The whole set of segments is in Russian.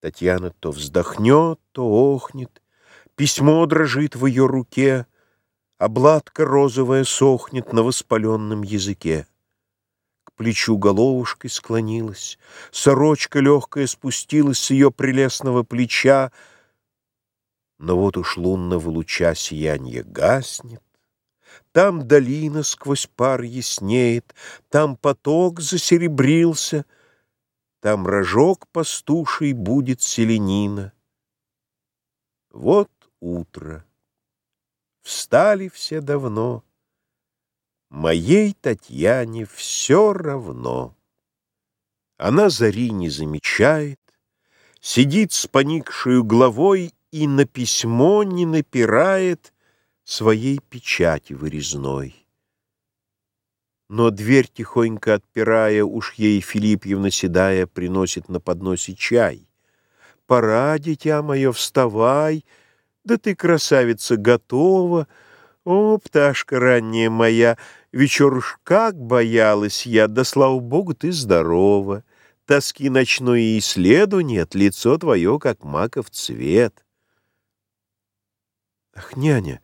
Татьяна то вздохнет, то охнет, Письмо дрожит в ее руке, Обладка розовая сохнет На воспаленном языке. К плечу головушкой склонилась, Сорочка легкая спустилась С ее прелестного плеча, Но вот уж лунного луча Сиянье гаснет, Там долина сквозь пар яснеет, Там поток засеребрился — там рожок пастуший будет селенина. Вот утро. Встали все давно. Моей Татьяне все равно. Она зари не замечает, Сидит с поникшую головой И на письмо не напирает Своей печати вырезной. Но дверь, тихонько отпирая, Уж ей Филиппьевна седая Приносит на подносе чай. «Пора, дитя мое, вставай, Да ты, красавица, готова. О, пташка ранняя моя, Вечер уж как боялась я, Да, слава богу, ты здорова. Тоски ночной и следу нет, Лицо твое, как маков цвет». «Ах, няня,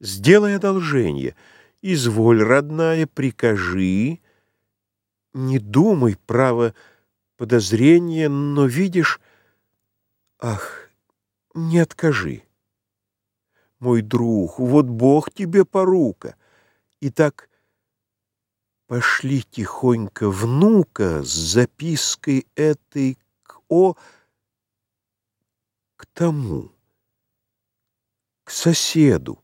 сделай одолжение!» Изволь, родная, прикажи. Не думай, право, подозрения, но видишь... Ах, не откажи. Мой друг, вот Бог тебе порука. И так пошли тихонько внука с запиской этой к о... к тому, к соседу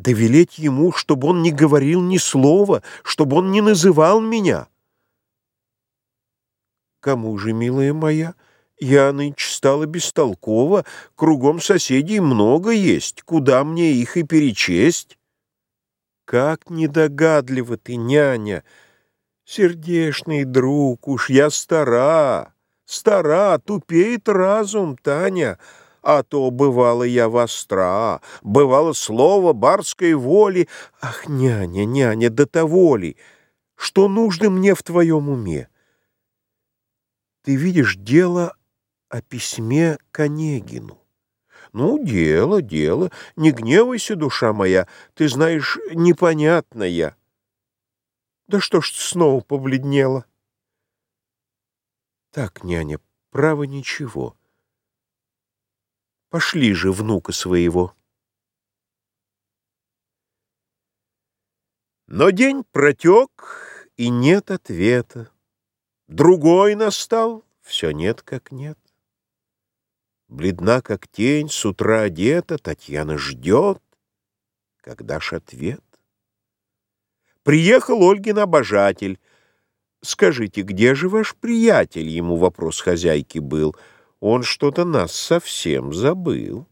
да велеть ему, чтобы он не говорил ни слова, чтобы он не называл меня. Кому же, милая моя, я нынче стала бестолкова, кругом соседей много есть, куда мне их и перечесть? Как недогадлива ты, няня! Сердешный друг, уж я стара, стара, тупеет разум, Таня, — а то бывало я востра, бывало слово барской воли. Ах, няня, няня, до того ли, что нужно мне в твоем уме? Ты видишь дело о письме к Онегину. Ну, дело, дело, не гневайся, душа моя, ты знаешь, непонятная. Да что ж снова побледнела? Так, няня, право ничего. Пошли же внука своего. Но день протек, и нет ответа. Другой настал, все нет как нет. Бледна, как тень, с утра одета, Татьяна ждет, когда ж ответ. Приехал Ольгин обожатель. «Скажите, где же ваш приятель?» Ему вопрос хозяйки был — он что-то нас совсем забыл.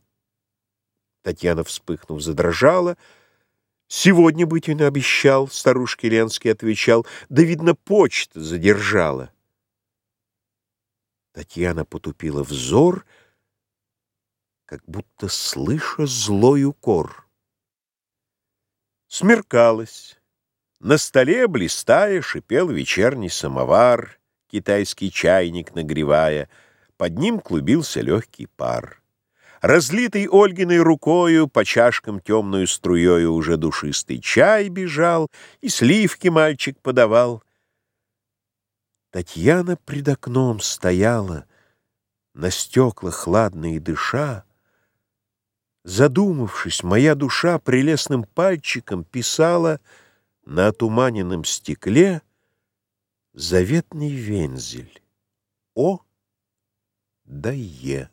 Татьяна, вспыхнув, задрожала. «Сегодня быть он обещал», — старушке Ленский отвечал. «Да, видно, почта задержала». Татьяна потупила взор, как будто слыша злой укор. Смеркалось. На столе, блистая, шипел вечерний самовар, китайский чайник нагревая — под ним клубился легкий пар. Разлитый Ольгиной рукою по чашкам темную струею уже душистый чай бежал, и сливки мальчик подавал. Татьяна пред окном стояла, на стеклах хладные дыша. Задумавшись, моя душа прелестным пальчиком писала на отуманенном стекле заветный вензель. О! Да е.